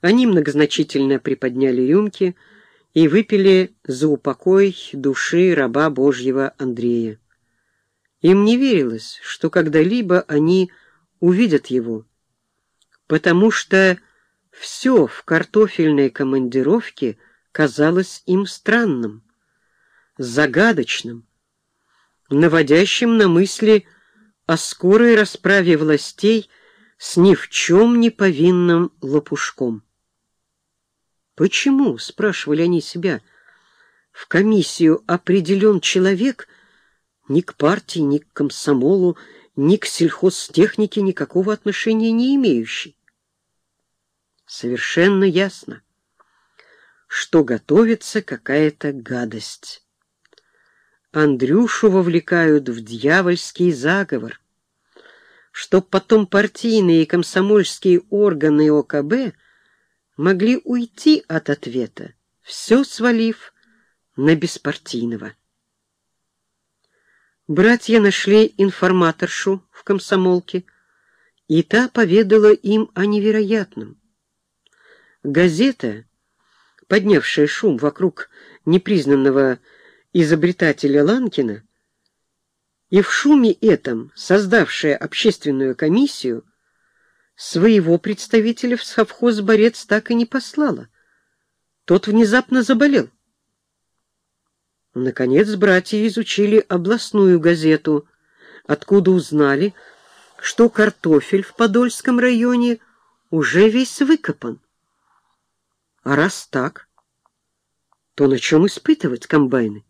Они многозначительно приподняли рюмки и выпили за упокой души раба Божьего Андрея. Им не верилось, что когда-либо они увидят его, потому что все в картофельной командировке казалось им странным, загадочным, наводящим на мысли о скорой расправе властей с ни в чем не повинным лопушком. «Почему?» — спрашивали они себя. «В комиссию определен человек, ни к партии, ни к комсомолу, ни к сельхозтехнике никакого отношения не имеющий. Совершенно ясно, что готовится какая-то гадость. Андрюшу вовлекают в дьявольский заговор, чтоб потом партийные и комсомольские органы ОКБ могли уйти от ответа, все свалив на беспартийного. Братья нашли информаторшу в комсомолке, и та поведала им о невероятном. Газета, поднявшая шум вокруг непризнанного изобретателя Ланкина, и в шуме этом создавшая общественную комиссию, своего представителя в совхоз борец так и не послала. Тот внезапно заболел. Наконец братья изучили областную газету, откуда узнали, что картофель в Подольском районе уже весь выкопан. А раз так, то на чем испытывать комбайны?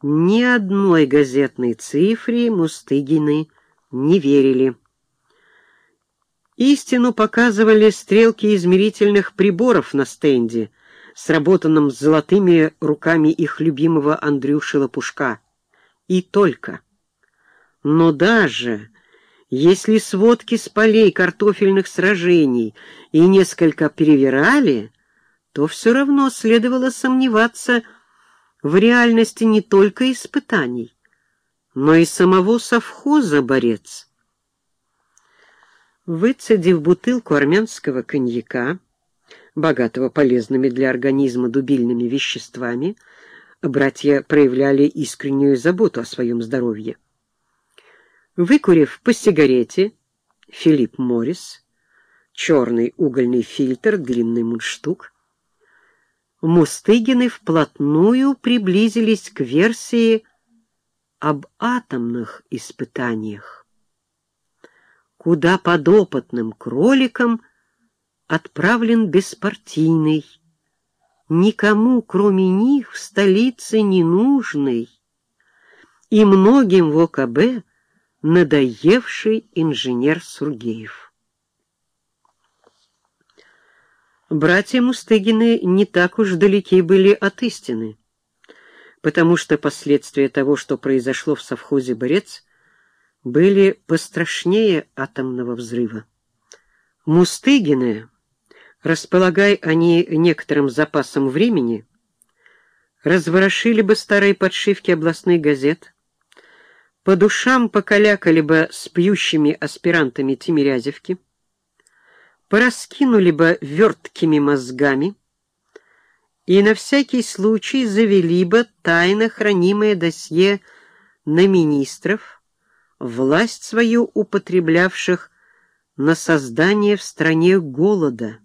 Ни одной газетной цифре Мустыгины не верили. Истину показывали стрелки измерительных приборов на стенде — сработанном золотыми руками их любимого Андрюши Лопушка. И только. Но даже если сводки с полей картофельных сражений и несколько перевирали, то все равно следовало сомневаться в реальности не только испытаний, но и самого совхоза «Борец». Выцедив бутылку армянского коньяка, богатого полезными для организма дубильными веществами, братья проявляли искреннюю заботу о своем здоровье. Выкурив по сигарете, Филипп Моррис, черный угольный фильтр, длинный мундштук, Мустыгины вплотную приблизились к версии об атомных испытаниях, куда подопытным кроликам отправлен беспартийный, никому, кроме них, в столице не нужный, и многим в ОКБ надоевший инженер Сургеев. Братья Мустыгины не так уж далеки были от истины, потому что последствия того, что произошло в совхозе «Борец», были пострашнее атомного взрыва. Мустыгины Располагай они некоторым запасом времени, разворошили бы старые подшивки областных газет, по душам покалякали бы с пьющими аспирантами Тимирязевки, пораскинули бы верткими мозгами и на всякий случай завели бы тайно хранимое досье на министров, власть свою употреблявших на создание в стране голода.